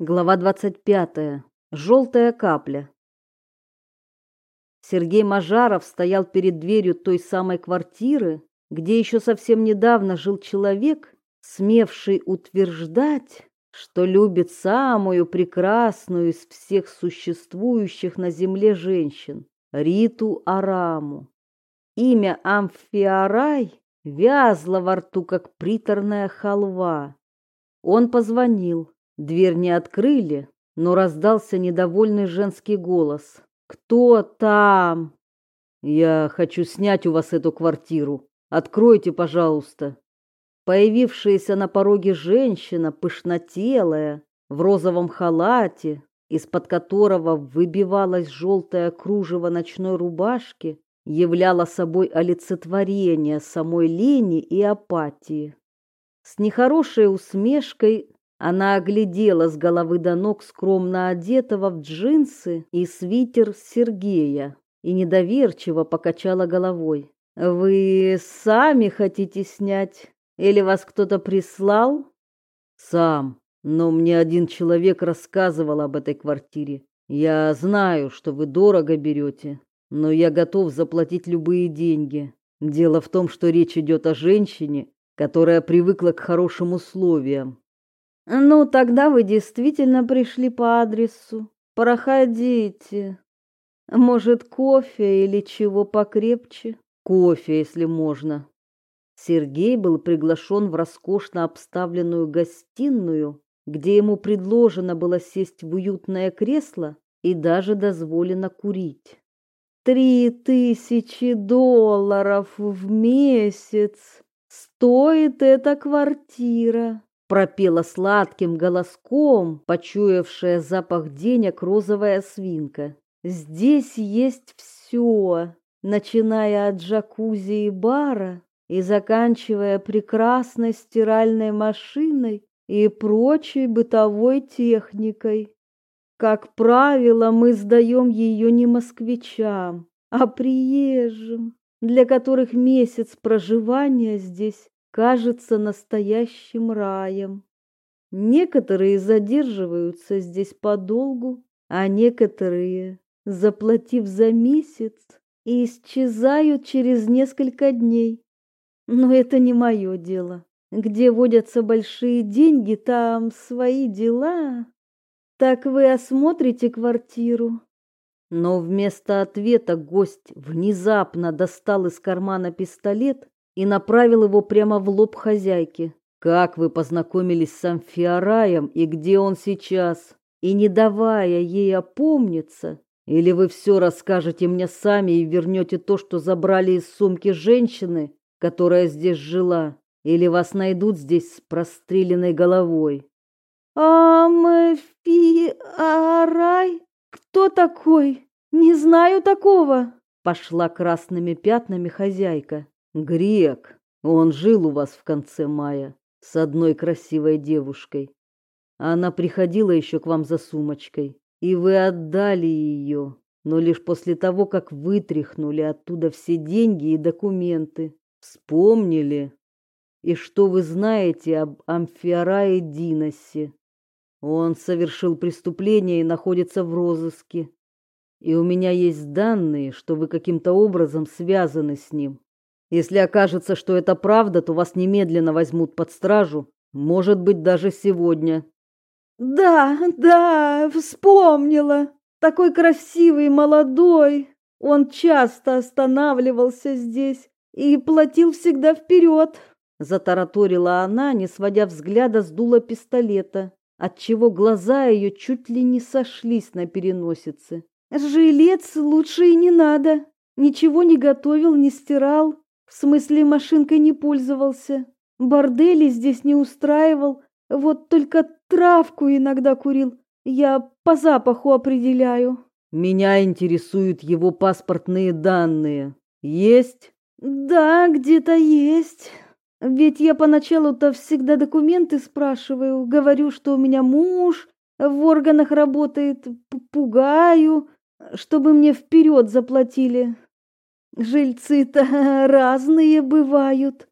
Глава 25. Желтая капля. Сергей Мажаров стоял перед дверью той самой квартиры, где еще совсем недавно жил человек, смевший утверждать, что любит самую прекрасную из всех существующих на земле женщин Риту Араму. Имя Амфиарай вязло во рту, как приторная халва. Он позвонил. Дверь не открыли, но раздался недовольный женский голос. «Кто там?» «Я хочу снять у вас эту квартиру. Откройте, пожалуйста». Появившаяся на пороге женщина, пышнотелая, в розовом халате, из-под которого выбивалось желтое кружево ночной рубашки, являла собой олицетворение самой лени и апатии. С нехорошей усмешкой она оглядела с головы до ног скромно одетого в джинсы и свитер Сергея и недоверчиво покачала головой. «Вы сами хотите снять? Или вас кто-то прислал?» «Сам, но мне один человек рассказывал об этой квартире. Я знаю, что вы дорого берете, но я готов заплатить любые деньги. Дело в том, что речь идет о женщине, которая привыкла к хорошим условиям, ну, тогда вы действительно пришли по адресу. Проходите. Может, кофе или чего покрепче? Кофе, если можно. Сергей был приглашен в роскошно обставленную гостиную, где ему предложено было сесть в уютное кресло и даже дозволено курить. Три тысячи долларов в месяц стоит эта квартира пропела сладким голоском, почуявшая запах денег розовая свинка. Здесь есть все, начиная от джакузи и бара и заканчивая прекрасной стиральной машиной и прочей бытовой техникой. Как правило, мы сдаем ее не москвичам, а приезжим, для которых месяц проживания здесь кажется настоящим раем. Некоторые задерживаются здесь подолгу, а некоторые, заплатив за месяц, исчезают через несколько дней. Но это не мое дело. Где водятся большие деньги, там свои дела. Так вы осмотрите квартиру. Но вместо ответа гость внезапно достал из кармана пистолет и направил его прямо в лоб хозяйки. Как вы познакомились с Амфиараем и где он сейчас? И не давая ей опомниться, или вы все расскажете мне сами и вернете то, что забрали из сумки женщины, которая здесь жила, или вас найдут здесь с простреленной головой? Амфиарай? Кто такой? Не знаю такого. Пошла красными пятнами хозяйка. Грек, он жил у вас в конце мая с одной красивой девушкой. Она приходила еще к вам за сумочкой, и вы отдали ее, но лишь после того, как вытряхнули оттуда все деньги и документы. Вспомнили? И что вы знаете об Амфиарае Диносе? Он совершил преступление и находится в розыске. И у меня есть данные, что вы каким-то образом связаны с ним. Если окажется, что это правда, то вас немедленно возьмут под стражу, может быть, даже сегодня. Да, да, вспомнила. Такой красивый, молодой. Он часто останавливался здесь и платил всегда вперед. Затараторила она, не сводя взгляда с дула пистолета, отчего глаза ее чуть ли не сошлись на переносице. Жилец лучше и не надо. Ничего не готовил, не стирал. В смысле, машинкой не пользовался. Бордели здесь не устраивал. Вот только травку иногда курил. Я по запаху определяю. Меня интересуют его паспортные данные. Есть? Да, где-то есть. Ведь я поначалу-то всегда документы спрашиваю, говорю, что у меня муж в органах работает, пугаю, чтобы мне вперед заплатили. Жильцы-то разные бывают.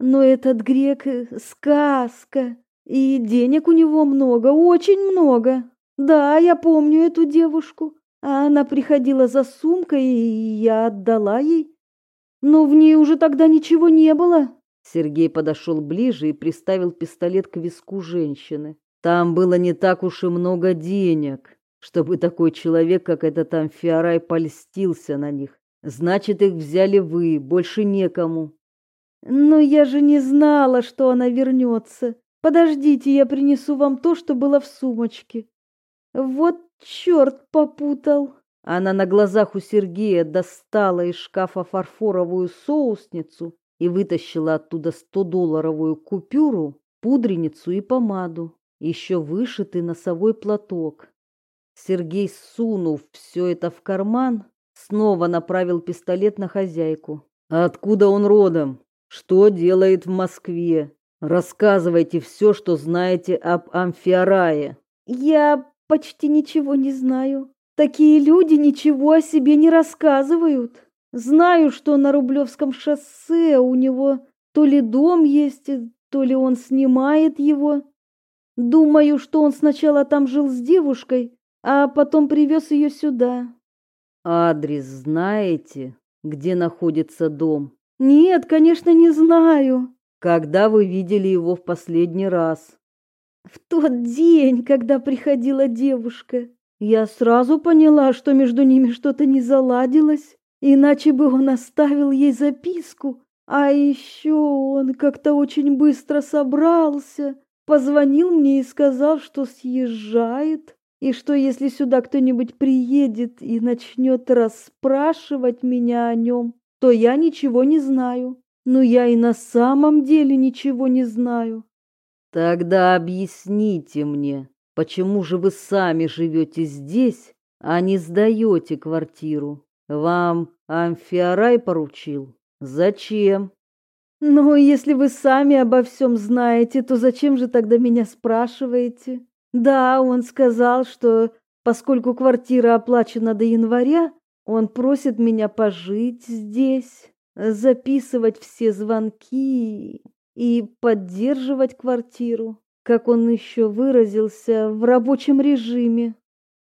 Но этот грек — сказка. И денег у него много, очень много. Да, я помню эту девушку. Она приходила за сумкой, и я отдала ей. Но в ней уже тогда ничего не было. Сергей подошел ближе и приставил пистолет к виску женщины. Там было не так уж и много денег, чтобы такой человек, как этот Амфиарай, польстился на них. Значит, их взяли вы, больше некому. Но я же не знала, что она вернется. Подождите, я принесу вам то, что было в сумочке. Вот черт попутал. Она на глазах у Сергея достала из шкафа фарфоровую соусницу и вытащила оттуда 100-долларовую купюру, пудреницу и помаду, еще вышитый носовой платок. Сергей, сунув все это в карман, снова направил пистолет на хозяйку. «Откуда он родом? Что делает в Москве? Рассказывайте все, что знаете об Амфиарае. Я почти ничего не знаю. Такие люди ничего о себе не рассказывают. Знаю, что на Рублевском шоссе у него то ли дом есть, то ли он снимает его. Думаю, что он сначала там жил с девушкой, а потом привез ее сюда. Адрес знаете, где находится дом? Нет, конечно, не знаю. Когда вы видели его в последний раз? В тот день, когда приходила девушка, я сразу поняла, что между ними что-то не заладилось, иначе бы он оставил ей записку. А еще он как-то очень быстро собрался, позвонил мне и сказал, что съезжает, и что если сюда кто-нибудь приедет и начнет расспрашивать меня о нем, то я ничего не знаю. Но я и на самом деле ничего не знаю. Тогда объясните мне, почему же вы сами живете здесь, а не сдаете квартиру? Вам Амфиарай поручил? Зачем? Ну, если вы сами обо всем знаете, то зачем же тогда меня спрашиваете? Да, он сказал, что поскольку квартира оплачена до января, он просит меня пожить здесь записывать все звонки и поддерживать квартиру, как он еще выразился, в рабочем режиме.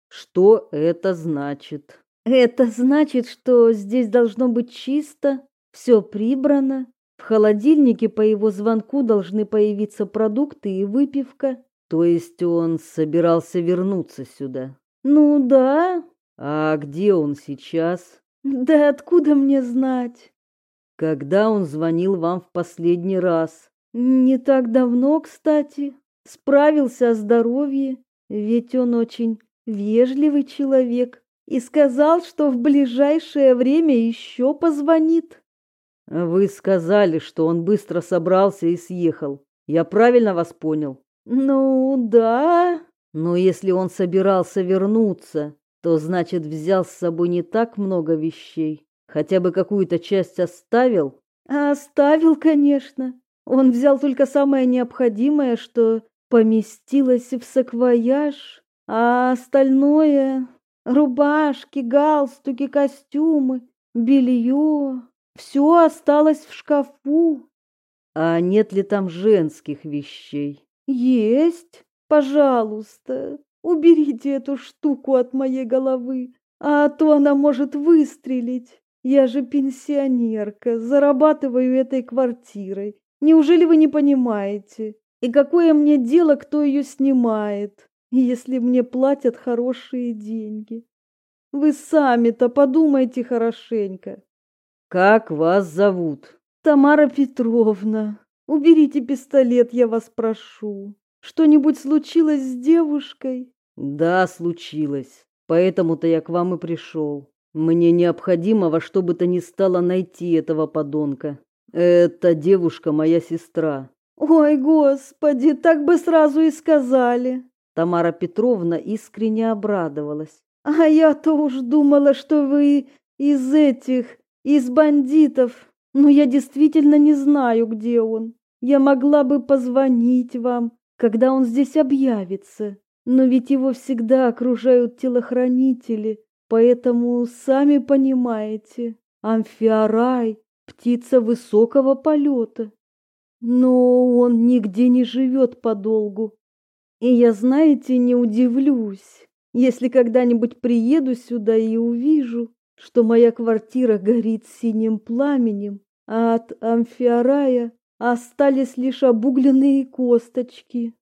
Что это значит? Это значит, что здесь должно быть чисто, все прибрано. В холодильнике по его звонку должны появиться продукты и выпивка. То есть он собирался вернуться сюда? Ну да. А где он сейчас? Да откуда мне знать? Когда он звонил вам в последний раз? Не так давно, кстати. Справился о здоровье, ведь он очень вежливый человек и сказал, что в ближайшее время еще позвонит. Вы сказали, что он быстро собрался и съехал. Я правильно вас понял? Ну, да. Но если он собирался вернуться, то значит, взял с собой не так много вещей. Хотя бы какую-то часть оставил? Оставил, конечно. Он взял только самое необходимое, что поместилось в саквояж, а остальное — рубашки, галстуки, костюмы, белье — все осталось в шкафу. А нет ли там женских вещей? Есть, пожалуйста. Уберите эту штуку от моей головы, а то она может выстрелить. Я же пенсионерка, зарабатываю этой квартирой. Неужели вы не понимаете? И какое мне дело, кто ее снимает, если мне платят хорошие деньги? Вы сами-то подумайте хорошенько. Как вас зовут? Тамара Петровна. Уберите пистолет, я вас прошу. Что-нибудь случилось с девушкой? Да, случилось. Поэтому-то я к вам и пришел. Мне необходимо во что бы то ни стало найти этого подонка. Эта девушка моя сестра. Ой, господи, так бы сразу и сказали. Тамара Петровна искренне обрадовалась. А я-то уж думала, что вы из этих, из бандитов. Но я действительно не знаю, где он. Я могла бы позвонить вам, когда он здесь объявится. Но ведь его всегда окружают телохранители. Поэтому, сами понимаете, амфиарай — птица высокого полета. но он нигде не живет подолгу. И я, знаете, не удивлюсь, если когда-нибудь приеду сюда и увижу, что моя квартира горит синим пламенем, а от амфиарая остались лишь обугленные косточки.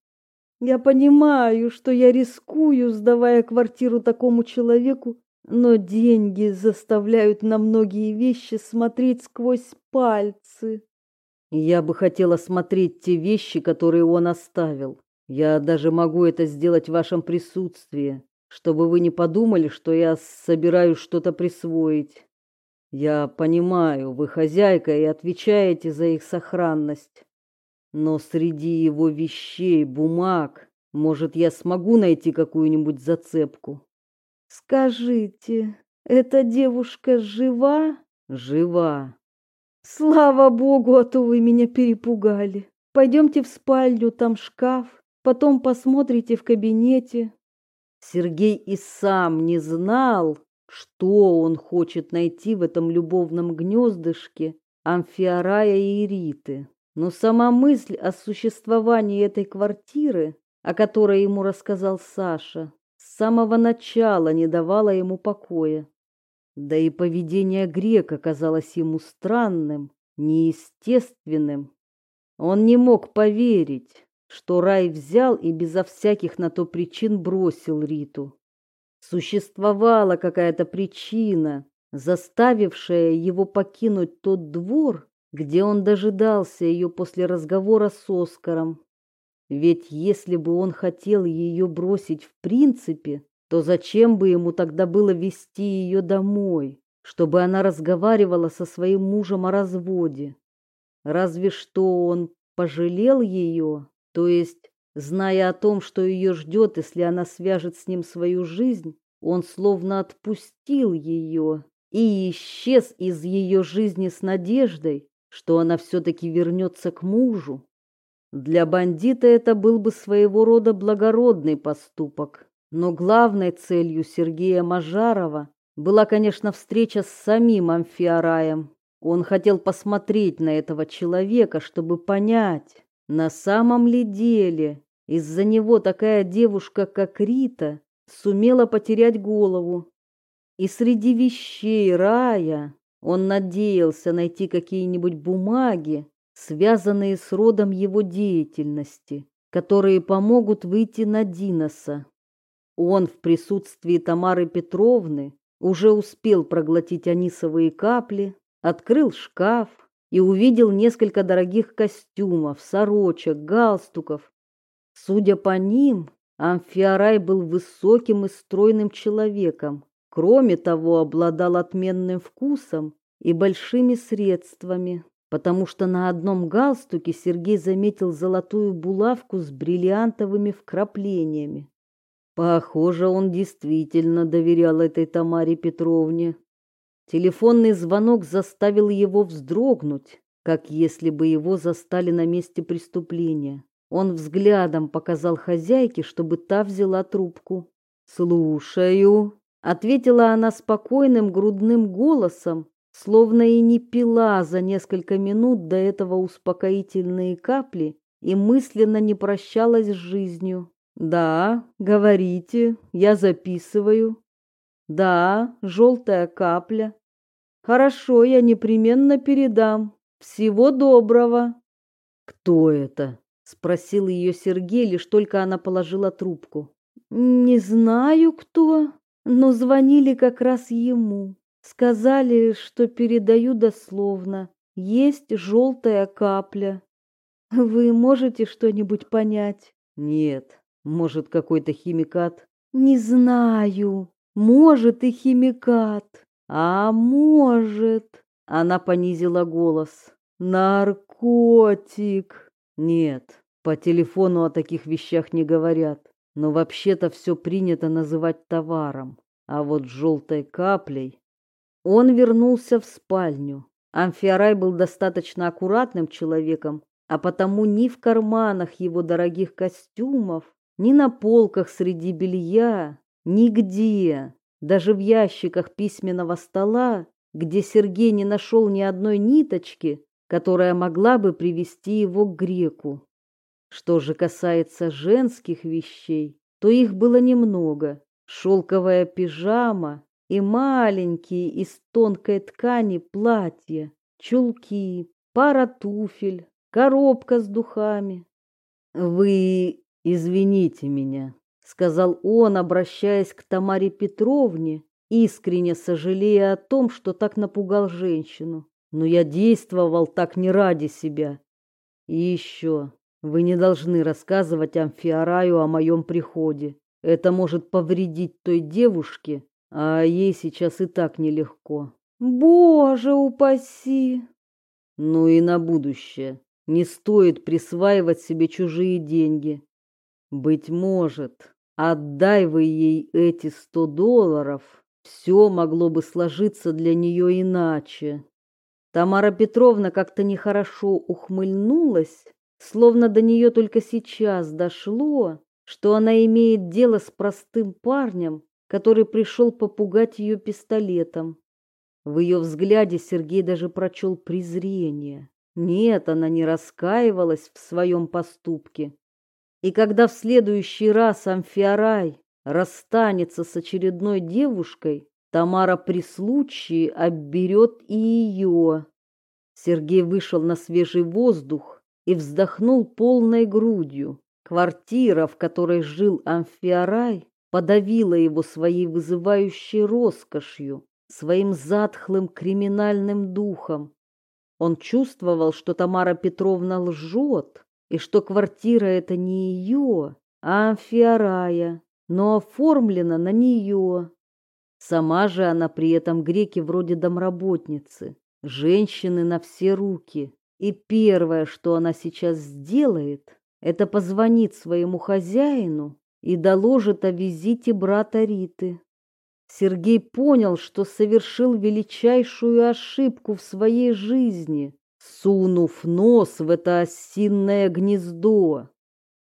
Я понимаю, что я рискую, сдавая квартиру такому человеку, но деньги заставляют на многие вещи смотреть сквозь пальцы. Я бы хотела смотреть те вещи, которые он оставил. Я даже могу это сделать в вашем присутствии, чтобы вы не подумали, что я собираюсь что-то присвоить. Я понимаю, вы хозяйка и отвечаете за их сохранность. Но среди его вещей, бумаг, может, я смогу найти какую-нибудь зацепку. Скажите, эта девушка жива? Жива. Слава богу, а то вы меня перепугали. Пойдемте в спальню, там шкаф, потом посмотрите в кабинете. Сергей и сам не знал, что он хочет найти в этом любовном гнездышке Амфиарая и Ириты. Но сама мысль о существовании этой квартиры, о которой ему рассказал Саша, с самого начала не давала ему покоя. Да и поведение грека казалось ему странным, неестественным. Он не мог поверить, что рай взял и безо всяких на то причин бросил Риту. Существовала какая-то причина, заставившая его покинуть тот двор, где он дожидался ее после разговора с Оскаром. Ведь если бы он хотел ее бросить в принципе, то зачем бы ему тогда было вести ее домой, чтобы она разговаривала со своим мужем о разводе? Разве что он пожалел ее, то есть Зная о том, что ее ждет, если она свяжет с ним свою жизнь, он словно отпустил ее и исчез из ее жизни с надеждой, что она все-таки вернется к мужу. Для бандита это был бы своего рода благородный поступок, но главной целью Сергея Мажарова была, конечно, встреча с самим Амфиараем. Он хотел посмотреть на этого человека, чтобы понять, на самом ли деле из-за него такая девушка, как Рита, сумела потерять голову. И среди вещей рая он надеялся найти какие-нибудь бумаги, связанные с родом его деятельности, которые помогут выйти на Диноса. Он в присутствии Тамары Петровны уже успел проглотить анисовые капли, открыл шкаф и увидел несколько дорогих костюмов, сорочек, галстуков, Судя по ним, Амфиарай был высоким и стройным человеком. Кроме того, обладал отменным вкусом и большими средствами, потому что на одном галстуке Сергей заметил золотую булавку с бриллиантовыми вкраплениями. Похоже, он действительно доверял этой Тамаре Петровне. Телефонный звонок заставил его вздрогнуть, как если бы его застали на месте преступления. Он взглядом показал хозяйке, чтобы та взяла трубку. «Слушаю», — ответила она спокойным грудным голосом, словно и не пила за несколько минут до этого успокоительные капли и мысленно не прощалась с жизнью. «Да, говорите, я записываю». «Да, желтая капля». «Хорошо, я непременно передам. Всего доброго». «Кто это?» Спросил ее Сергей, лишь только она положила трубку. Не знаю, кто, но звонили как раз ему. Сказали, что передаю дословно. Есть желтая капля. Вы можете что-нибудь понять? Нет. Может, какой-то химикат? Не знаю. Может и химикат. А может. Она понизила голос. Наркотик. Нет, по телефону о таких вещах не говорят, но вообще-то все принято называть товаром. А вот желтой каплей... Он вернулся в спальню. Амфиарай был достаточно аккуратным человеком, а потому ни в карманах его дорогих костюмов, ни на полках среди белья, нигде, даже в ящиках письменного стола, где Сергей не нашел ни одной ниточки, которая могла бы привести его к греку. Что же касается женских вещей, то их было немного. Шелковая пижама и маленькие из тонкой ткани платья, чулки, пара туфель, коробка с духами. «Вы извините меня», — сказал он, обращаясь к Тамаре Петровне, искренне сожалея о том, что так напугал женщину. «Но я действовал так не ради себя. И еще, вы не должны рассказывать Амфиараю о моем приходе. Это может повредить той девушке, а ей сейчас и так нелегко. Боже упаси! Ну и на будущее. Не стоит присваивать себе чужие деньги. Быть может, отдай вы ей эти сто долларов, все могло бы сложиться для нее иначе. Тамара Петровна как-то нехорошо ухмыльнулась, словно до нее только сейчас дошло, что она имеет дело с простым парнем, который пришел попугать ее пистолетом. В ее взгляде Сергей даже прочел презрение. Нет, она не раскаивалась в своем поступке. И когда в следующий раз Амфиарай расстанется с очередной девушкой, Тамара при случае обберет и ее. Сергей вышел на свежий воздух и вздохнул полной грудью. Квартира, в которой жил Амфиарай, подавила его своей вызывающей роскошью, своим затхлым криминальным духом. Он чувствовал, что Тамара Петровна лжет, и что квартира это не ее, а Амфиарая, но оформлена на нее. Сама же она при этом греки вроде домработницы, женщины на все руки. И первое, что она сейчас сделает, это позвонит своему хозяину и доложит о визите брата Риты. Сергей понял, что совершил величайшую ошибку в своей жизни, сунув нос в это осинное гнездо.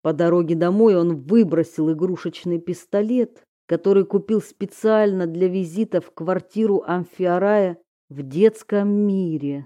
По дороге домой он выбросил игрушечный пистолет, который купил специально для визита в квартиру Амфиарая в детском мире.